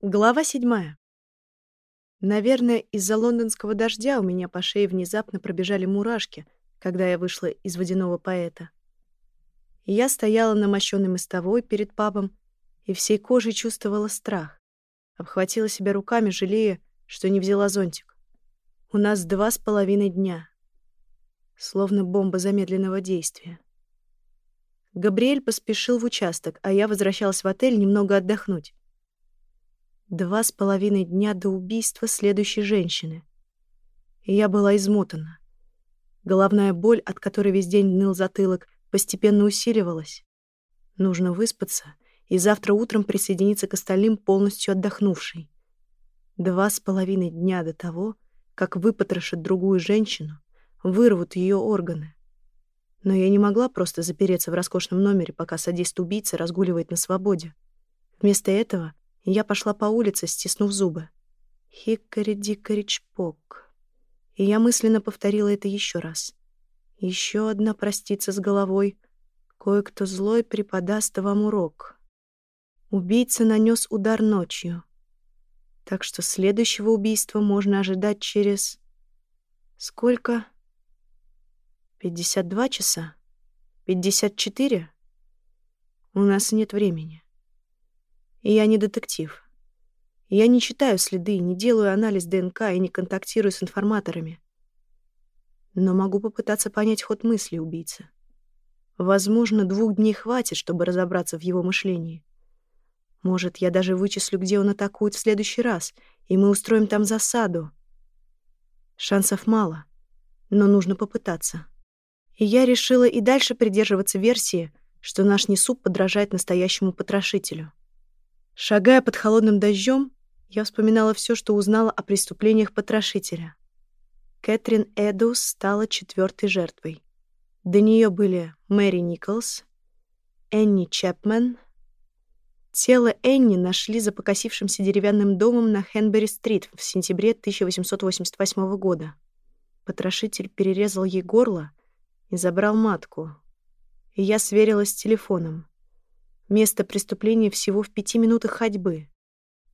Глава седьмая. Наверное, из-за лондонского дождя у меня по шее внезапно пробежали мурашки, когда я вышла из водяного поэта. я стояла на мощенной мостовой перед пабом и всей кожей чувствовала страх. Обхватила себя руками, жалея, что не взяла зонтик. У нас два с половиной дня. Словно бомба замедленного действия. Габриэль поспешил в участок, а я возвращалась в отель немного отдохнуть. Два с половиной дня до убийства следующей женщины. И я была измотана. Головная боль, от которой весь день ныл затылок, постепенно усиливалась. Нужно выспаться и завтра утром присоединиться к остальным полностью отдохнувшей. Два с половиной дня до того, как выпотрошат другую женщину, вырвут ее органы. Но я не могла просто запереться в роскошном номере, пока садист-убийца разгуливает на свободе. Вместо этого я пошла по улице, стиснув зубы. Хиккари-диккари-чпок. И я мысленно повторила это еще раз. Еще одна проститься с головой. Кое-кто злой преподаст вам урок. Убийца нанес удар ночью. Так что следующего убийства можно ожидать через... Сколько? 52 часа? 54? У нас нет времени. И я не детектив. Я не читаю следы, не делаю анализ ДНК и не контактирую с информаторами. Но могу попытаться понять ход мысли убийцы. Возможно, двух дней хватит, чтобы разобраться в его мышлении. Может, я даже вычислю, где он атакует в следующий раз, и мы устроим там засаду. Шансов мало, но нужно попытаться. И я решила и дальше придерживаться версии, что наш Несуп подражает настоящему потрошителю. Шагая под холодным дождем, я вспоминала все, что узнала о преступлениях потрошителя. Кэтрин Эдус стала четвертой жертвой. До нее были Мэри Николс, Энни Чепмен. Тело Энни нашли за покосившимся деревянным домом на Хенбери-стрит в сентябре 1888 года. Потрошитель перерезал ей горло и забрал матку. И я сверилась с телефоном. Место преступления всего в пяти минутах ходьбы.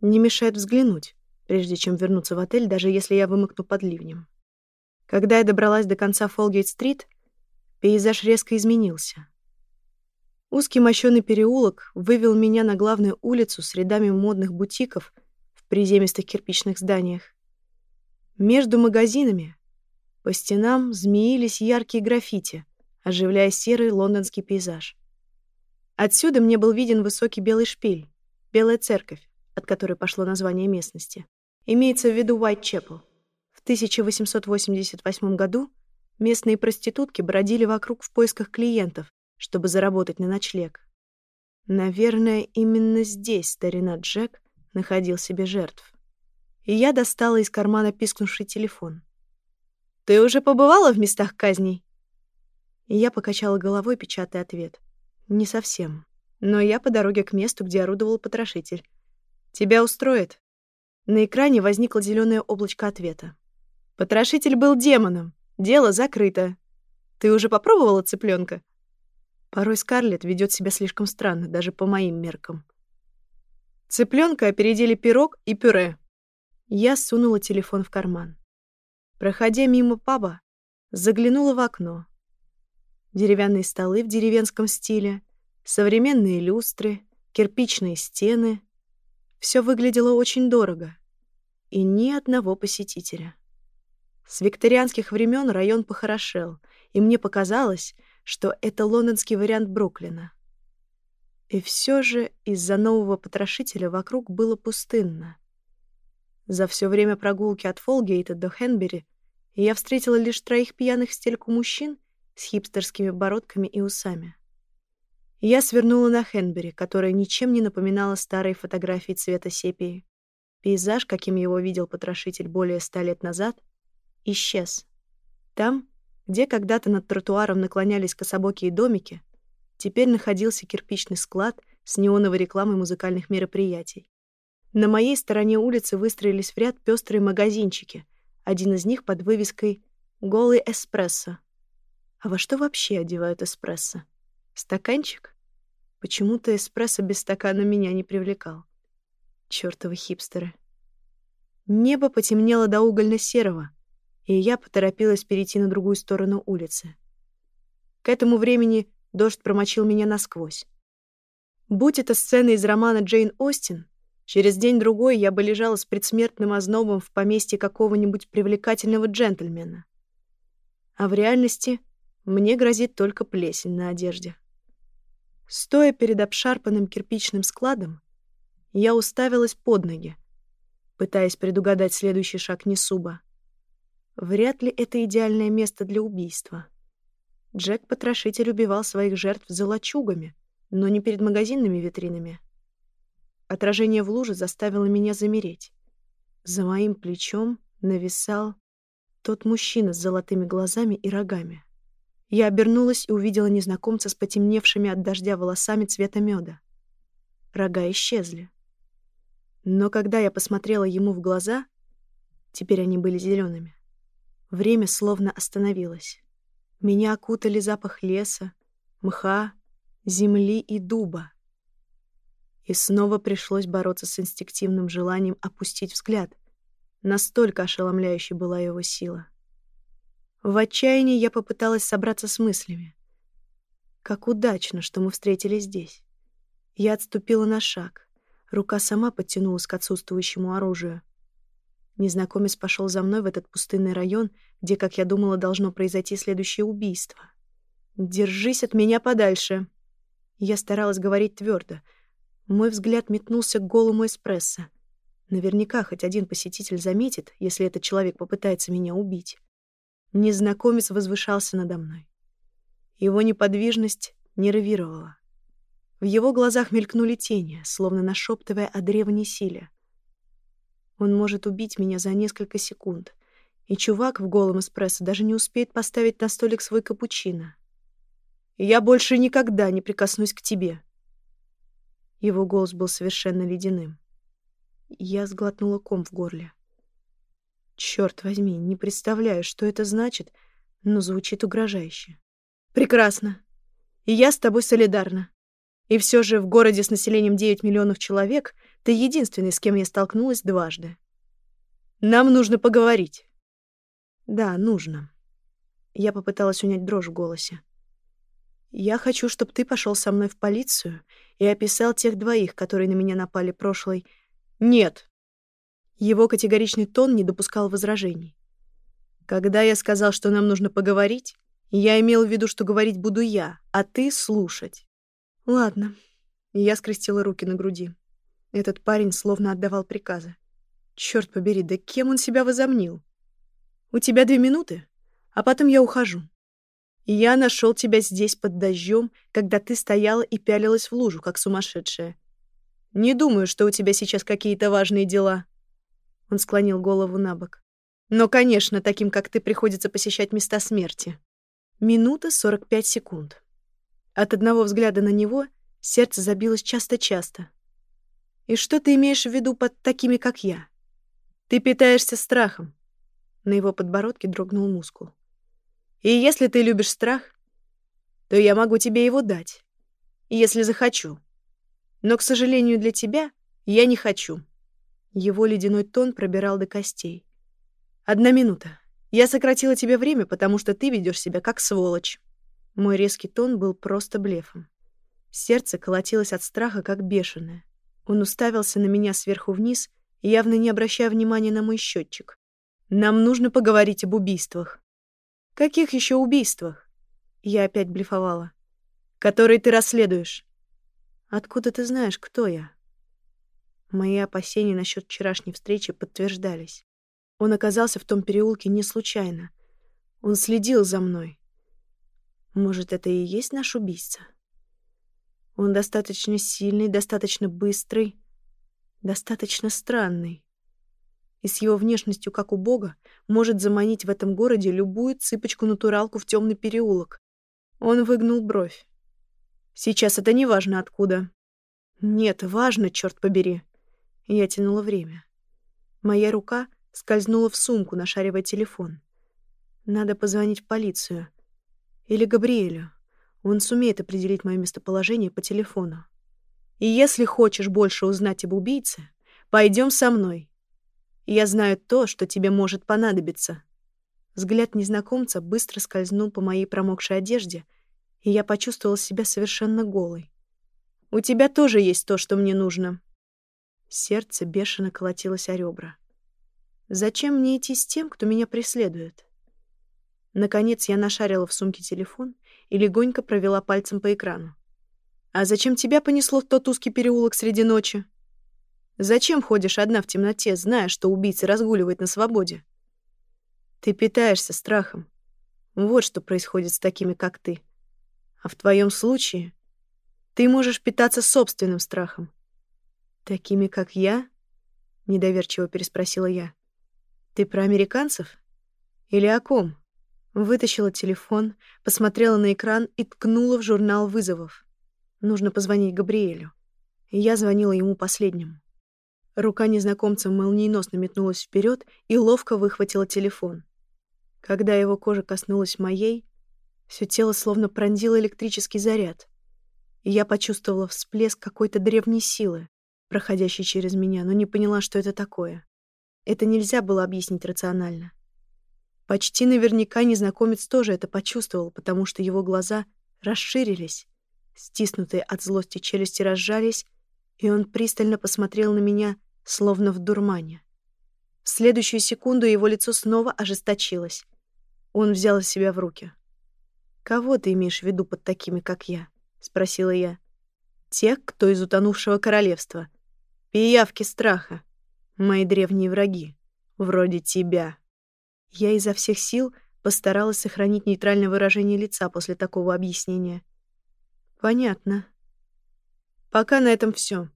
Не мешает взглянуть, прежде чем вернуться в отель, даже если я вымокну под ливнем. Когда я добралась до конца Фолгейт-стрит, пейзаж резко изменился. Узкий мощёный переулок вывел меня на главную улицу с рядами модных бутиков в приземистых кирпичных зданиях. Между магазинами по стенам змеились яркие граффити, оживляя серый лондонский пейзаж. Отсюда мне был виден высокий белый шпиль, белая церковь, от которой пошло название местности. Имеется в виду Уайт-Чепел. В 1888 году местные проститутки бродили вокруг в поисках клиентов, чтобы заработать на ночлег. Наверное, именно здесь старина Джек находил себе жертв. И я достала из кармана пискнувший телефон. «Ты уже побывала в местах казней?» И я покачала головой, печатая ответ. Не совсем. Но я по дороге к месту, где орудовал потрошитель. Тебя устроит? На экране возникло зеленое облачко ответа. Потрошитель был демоном. Дело закрыто. Ты уже попробовала цыпленка? Порой Скарлетт ведет себя слишком странно, даже по моим меркам. Цыпленка опередили пирог и пюре. Я сунула телефон в карман. Проходя мимо паба, заглянула в окно деревянные столы в деревенском стиле, современные люстры, кирпичные стены. Все выглядело очень дорого. И ни одного посетителя. С викторианских времен район похорошел, и мне показалось, что это лондонский вариант Бруклина. И все же из-за нового потрошителя вокруг было пустынно. За все время прогулки от Фолгейта до Хенбери я встретила лишь троих пьяных стельку мужчин с хипстерскими бородками и усами. Я свернула на Хенбери, которая ничем не напоминала старые фотографии цвета сепии. Пейзаж, каким его видел потрошитель более ста лет назад, исчез. Там, где когда-то над тротуаром наклонялись кособокие домики, теперь находился кирпичный склад с неоновой рекламой музыкальных мероприятий. На моей стороне улицы выстроились в ряд пестрые магазинчики, один из них под вывеской «Голый эспрессо», а во что вообще одевают эспрессо? Стаканчик? Почему-то эспрессо без стакана меня не привлекал. Чёртовы хипстеры. Небо потемнело до угольно-серого, и я поторопилась перейти на другую сторону улицы. К этому времени дождь промочил меня насквозь. Будь это сцена из романа Джейн Остин, через день-другой я бы лежала с предсмертным ознобом в поместье какого-нибудь привлекательного джентльмена. А в реальности мне грозит только плесень на одежде. Стоя перед обшарпанным кирпичным складом, я уставилась под ноги, пытаясь предугадать следующий шаг Несуба. Вряд ли это идеальное место для убийства. Джек-потрошитель убивал своих жертв золочугами, но не перед магазинными витринами. Отражение в луже заставило меня замереть. За моим плечом нависал тот мужчина с золотыми глазами и рогами. Я обернулась и увидела незнакомца с потемневшими от дождя волосами цвета меда. Рога исчезли. Но когда я посмотрела ему в глаза, теперь они были зелеными, время словно остановилось. Меня окутали запах леса, мха, земли и дуба. И снова пришлось бороться с инстинктивным желанием опустить взгляд. Настолько ошеломляющей была его сила. В отчаянии я попыталась собраться с мыслями. Как удачно, что мы встретились здесь. Я отступила на шаг. Рука сама подтянулась к отсутствующему оружию. Незнакомец пошел за мной в этот пустынный район, где, как я думала, должно произойти следующее убийство. «Держись от меня подальше!» Я старалась говорить твердо. Мой взгляд метнулся к голому эспрессо. Наверняка хоть один посетитель заметит, если этот человек попытается меня убить. Незнакомец возвышался надо мной. Его неподвижность нервировала. В его глазах мелькнули тени, словно нашептывая о древней силе. Он может убить меня за несколько секунд, и чувак в голом эспрессо даже не успеет поставить на столик свой капучино. «Я больше никогда не прикоснусь к тебе!» Его голос был совершенно ледяным. Я сглотнула ком в горле. Черт возьми, не представляю, что это значит, но звучит угрожающе. Прекрасно. И я с тобой солидарна. И все же в городе с населением 9 миллионов человек ты единственный, с кем я столкнулась дважды. Нам нужно поговорить. Да, нужно. Я попыталась унять дрожь в голосе. Я хочу, чтобы ты пошел со мной в полицию и описал тех двоих, которые на меня напали прошлой... Нет, его категоричный тон не допускал возражений. Когда я сказал, что нам нужно поговорить, я имел в виду, что говорить буду я, а ты слушать. Ладно. Я скрестила руки на груди. Этот парень словно отдавал приказы. Черт побери, да кем он себя возомнил? У тебя две минуты, а потом я ухожу. Я нашел тебя здесь под дождем, когда ты стояла и пялилась в лужу, как сумасшедшая. Не думаю, что у тебя сейчас какие-то важные дела. Он склонил голову на бок. Но, конечно, таким, как ты, приходится посещать места смерти. Минута сорок пять секунд. От одного взгляда на него сердце забилось часто-часто. И что ты имеешь в виду под такими, как я? Ты питаешься страхом. На его подбородке дрогнул мускул. И если ты любишь страх, то я могу тебе его дать, если захочу. Но, к сожалению, для тебя я не хочу. Его ледяной тон пробирал до костей. «Одна минута. Я сократила тебе время, потому что ты ведешь себя как сволочь». Мой резкий тон был просто блефом. Сердце колотилось от страха, как бешеное. Он уставился на меня сверху вниз, явно не обращая внимания на мой счетчик. «Нам нужно поговорить об убийствах». «Каких еще убийствах?» Я опять блефовала. «Которые ты расследуешь». «Откуда ты знаешь, кто я?» Мои опасения насчет вчерашней встречи подтверждались. Он оказался в том переулке не случайно. Он следил за мной. Может, это и есть наш убийца? Он достаточно сильный, достаточно быстрый, достаточно странный. И с его внешностью, как у бога, может заманить в этом городе любую цыпочку-натуралку в темный переулок. Он выгнул бровь. Сейчас это не важно откуда. Нет, важно, черт побери. Я тянула время. Моя рука скользнула в сумку, нашаривая телефон. Надо позвонить в полицию. Или Габриэлю. Он сумеет определить мое местоположение по телефону. И если хочешь больше узнать об убийце, Пойдем со мной. Я знаю то, что тебе может понадобиться». Взгляд незнакомца быстро скользнул по моей промокшей одежде, и я почувствовала себя совершенно голой. «У тебя тоже есть то, что мне нужно». Сердце бешено колотилось о ребра. «Зачем мне идти с тем, кто меня преследует?» Наконец я нашарила в сумке телефон и легонько провела пальцем по экрану. «А зачем тебя понесло в тот узкий переулок среди ночи? Зачем ходишь одна в темноте, зная, что убийца разгуливает на свободе? Ты питаешься страхом. Вот что происходит с такими, как ты. А в твоем случае ты можешь питаться собственным страхом. Такими, как я? Недоверчиво переспросила я. Ты про американцев? Или о ком? Вытащила телефон, посмотрела на экран и ткнула в журнал вызовов. Нужно позвонить Габриэлю. Я звонила ему последним. Рука незнакомца молниеносно метнулась вперед и ловко выхватила телефон. Когда его кожа коснулась моей, все тело словно пронзило электрический заряд. И я почувствовала всплеск какой-то древней силы, проходящей через меня, но не поняла, что это такое. Это нельзя было объяснить рационально. Почти наверняка незнакомец тоже это почувствовал, потому что его глаза расширились, стиснутые от злости челюсти разжались, и он пристально посмотрел на меня, словно в дурмане. В следующую секунду его лицо снова ожесточилось. Он взял себя в руки. «Кого ты имеешь в виду под такими, как я?» — спросила я. «Тех, кто из утонувшего королевства. Пиявки страха. Мои древние враги. Вроде тебя». Я изо всех сил постаралась сохранить нейтральное выражение лица после такого объяснения. Понятно. Пока на этом все.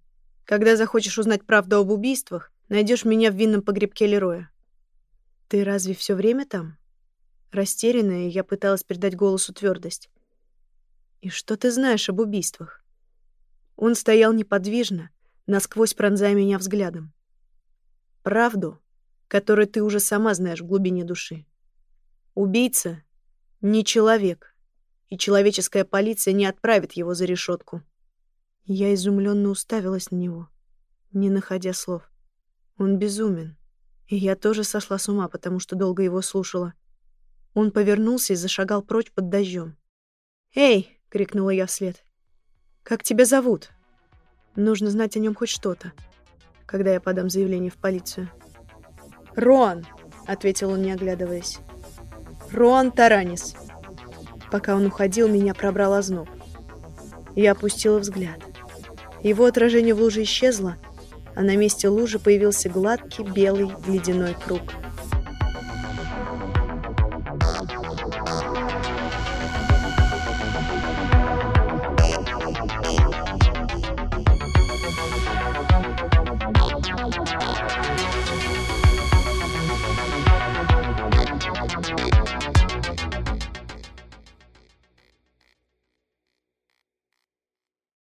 Когда захочешь узнать правду об убийствах, найдешь меня в винном погребке Лероя. Ты разве все время там? Растерянная, я пыталась придать голосу твердость. И что ты знаешь об убийствах? Он стоял неподвижно, насквозь пронзая меня взглядом. Правду который ты уже сама знаешь в глубине души. Убийца — не человек, и человеческая полиция не отправит его за решетку. Я изумленно уставилась на него, не находя слов. Он безумен. И я тоже сошла с ума, потому что долго его слушала. Он повернулся и зашагал прочь под дождем. «Эй!» — крикнула я вслед. «Как тебя зовут?» Нужно знать о нем хоть что-то, когда я подам заявление в полицию. «Рон!» — ответил он, не оглядываясь. «Рон Таранис!» Пока он уходил, меня пробрал озноб. Я опустила взгляд. Его отражение в луже исчезло, а на месте лужи появился гладкий белый ледяной круг —